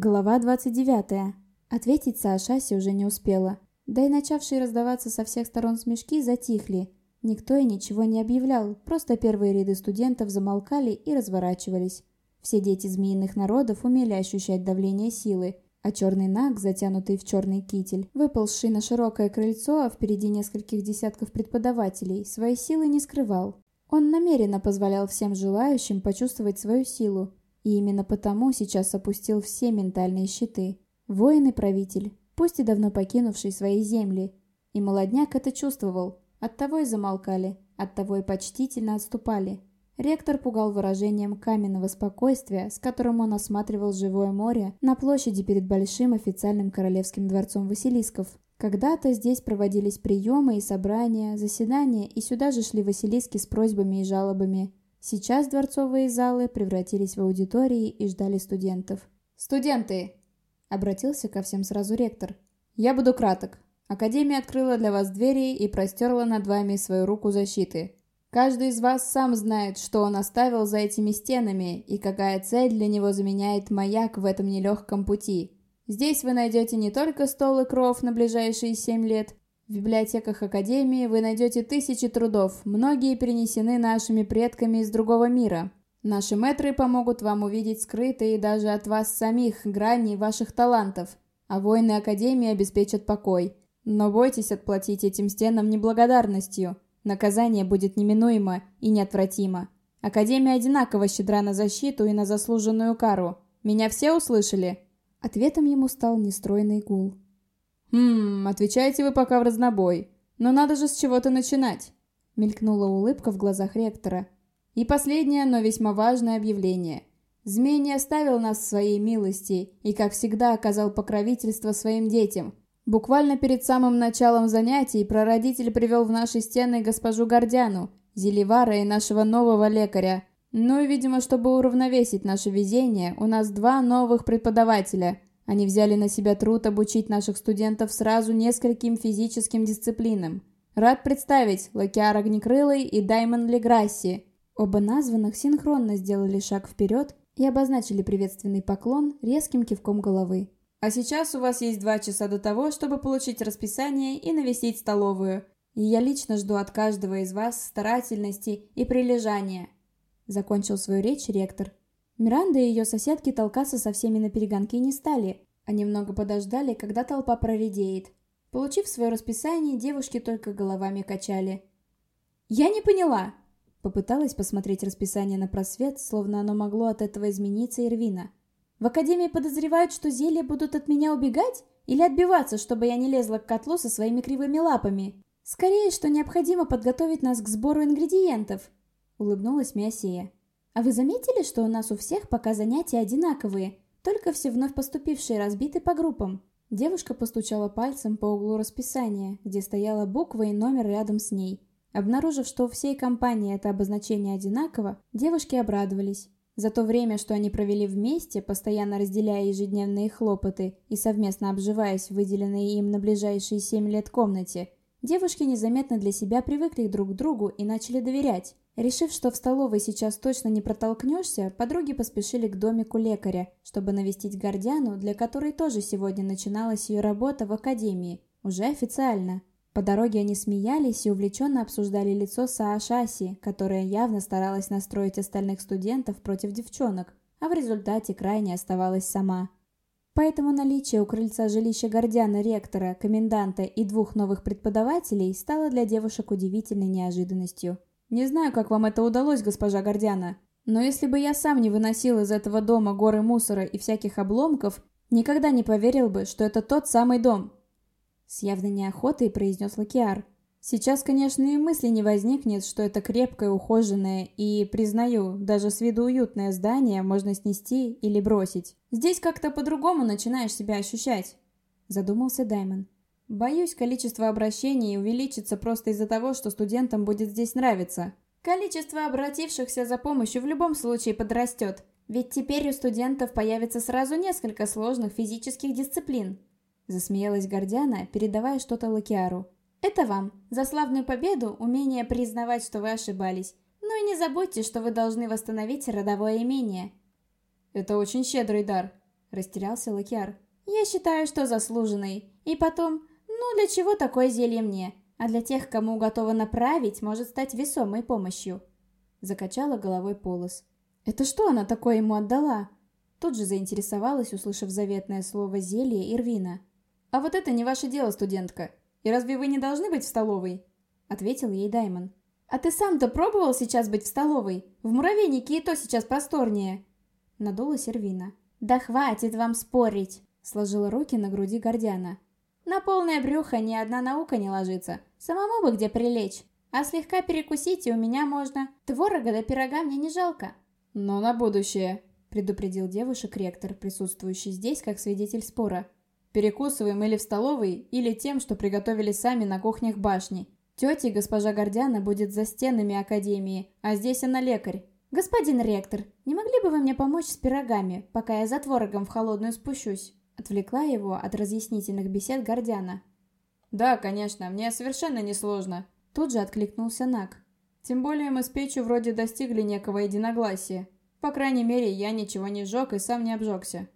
Глава 29. Ответить Саашаси уже не успела. Да и начавшие раздаваться со всех сторон смешки затихли. Никто и ничего не объявлял, просто первые ряды студентов замолкали и разворачивались. Все дети змеиных народов умели ощущать давление силы, а черный наг, затянутый в черный китель, выползший на широкое крыльцо, а впереди нескольких десятков преподавателей, своей силы не скрывал. Он намеренно позволял всем желающим почувствовать свою силу, и именно потому сейчас опустил все ментальные щиты. Воин и правитель, пусть и давно покинувший свои земли. И молодняк это чувствовал, оттого и замолкали, оттого и почтительно отступали. Ректор пугал выражением каменного спокойствия, с которым он осматривал живое море на площади перед большим официальным королевским дворцом Василисков. Когда-то здесь проводились приемы и собрания, заседания, и сюда же шли Василиски с просьбами и жалобами. Сейчас дворцовые залы превратились в аудитории и ждали студентов. «Студенты!» — обратился ко всем сразу ректор. «Я буду краток. Академия открыла для вас двери и простерла над вами свою руку защиты. Каждый из вас сам знает, что он оставил за этими стенами и какая цель для него заменяет маяк в этом нелегком пути. Здесь вы найдете не только стол и кров на ближайшие семь лет, в библиотеках Академии вы найдете тысячи трудов, многие перенесены нашими предками из другого мира. Наши мэтры помогут вам увидеть скрытые даже от вас самих грани ваших талантов, а воины Академии обеспечат покой. Но бойтесь отплатить этим стенам неблагодарностью. Наказание будет неминуемо и неотвратимо. Академия одинаково щедра на защиту и на заслуженную кару. Меня все услышали?» Ответом ему стал нестройный гул. «Хм, отвечаете вы пока в разнобой. Но надо же с чего-то начинать», — мелькнула улыбка в глазах ректора. «И последнее, но весьма важное объявление. Змей не оставил нас в своей милости и, как всегда, оказал покровительство своим детям. Буквально перед самым началом занятий прародитель привел в наши стены госпожу Гордяну, Зеливара и нашего нового лекаря. Ну и, видимо, чтобы уравновесить наше везение, у нас два новых преподавателя — они взяли на себя труд обучить наших студентов сразу нескольким физическим дисциплинам. Рад представить Лакиар Огнекрылый и Даймон Леграсси. Оба названных синхронно сделали шаг вперед и обозначили приветственный поклон резким кивком головы. А сейчас у вас есть два часа до того, чтобы получить расписание и навестить столовую. И я лично жду от каждого из вас старательности и прилежания. Закончил свою речь ректор. Миранда и ее соседки толкаться со всеми на перегонки не стали, а немного подождали, когда толпа проредеет. Получив свое расписание, девушки только головами качали. «Я не поняла!» Попыталась посмотреть расписание на просвет, словно оно могло от этого измениться Ирвина. «В Академии подозревают, что зелья будут от меня убегать? Или отбиваться, чтобы я не лезла к котлу со своими кривыми лапами? Скорее, что необходимо подготовить нас к сбору ингредиентов!» Улыбнулась Миосея. А вы заметили, что у нас у всех пока занятия одинаковые, только все вновь поступившие разбиты по группам? Девушка постучала пальцем по углу расписания, где стояла буква и номер рядом с ней. Обнаружив, что у всей компании это обозначение одинаково, девушки обрадовались. За то время, что они провели вместе, постоянно разделяя ежедневные хлопоты и совместно обживаясь в выделенной им на ближайшие семь лет комнате, девушки незаметно для себя привыкли друг к другу и начали доверять. Решив, что в столовой сейчас точно не протолкнешься, подруги поспешили к домику лекаря, чтобы навестить Гордяну, для которой тоже сегодня начиналась ее работа в академии, уже официально. По дороге они смеялись и увлеченно обсуждали лицо Саашаси, которая явно старалась настроить остальных студентов против девчонок, а в результате крайне оставалась сама. Поэтому наличие у крыльца жилища Гордяна, ректора, коменданта и двух новых преподавателей стало для девушек удивительной неожиданностью. Не знаю, как вам это удалось, госпожа Гордяна, но если бы я сам не выносил из этого дома горы мусора и всяких обломков, никогда не поверил бы, что это тот самый дом. С явной неохотой произнес Лакиар. Сейчас, конечно, и мысли не возникнет, что это крепкое, ухоженное и, признаю, даже с виду уютное здание можно снести или бросить. Здесь как-то по-другому начинаешь себя ощущать. Задумался Даймон. Боюсь, количество обращений увеличится просто из-за того, что студентам будет здесь нравиться. Количество обратившихся за помощью в любом случае подрастет, ведь теперь у студентов появится сразу несколько сложных физических дисциплин. Засмеялась Гордяна, передавая что-то Лакиару. Это вам, за славную победу, умение признавать, что вы ошибались. Ну и не забудьте, что вы должны восстановить родовое имение. Это очень щедрый дар. – растерялся Лакиар. «Я считаю, что заслуженный. И потом, ну для чего такое зелье мне? А для тех, кому готово направить, может стать весомой помощью». Закачала головой Полос. «Это что она такое ему отдала?» Тут же заинтересовалась, услышав заветное слово «зелье» Ирвина. «А вот это не ваше дело, студентка. И разве вы не должны быть в столовой?» Ответил ей Даймон. «А ты сам-то пробовал сейчас быть в столовой? В муравейнике и то сейчас просторнее!» Надулась Ирвина. «Да хватит вам спорить!» Сложила руки на груди Гордяна. «На полное брюхо ни одна наука не ложится. Самому бы где прилечь. А слегка перекусить и у меня можно. Творога до пирога мне не жалко». «Но на будущее», — предупредил девушек ректор, присутствующий здесь как свидетель спора. «Перекусываем или в столовой, или тем, что приготовили сами на кухнях башни. Тетя госпожа Гордяна будет за стенами академии, а здесь она лекарь. «Господин ректор, не могли бы вы мне помочь с пирогами, пока я за творогом в холодную спущусь?» Отвлекла его от разъяснительных бесед Гордяна. «Да, конечно, мне совершенно несложно», — тут же откликнулся Нак. «Тем более мы с печью вроде достигли некого единогласия. По крайней мере, я ничего не сжег и сам не обжегся».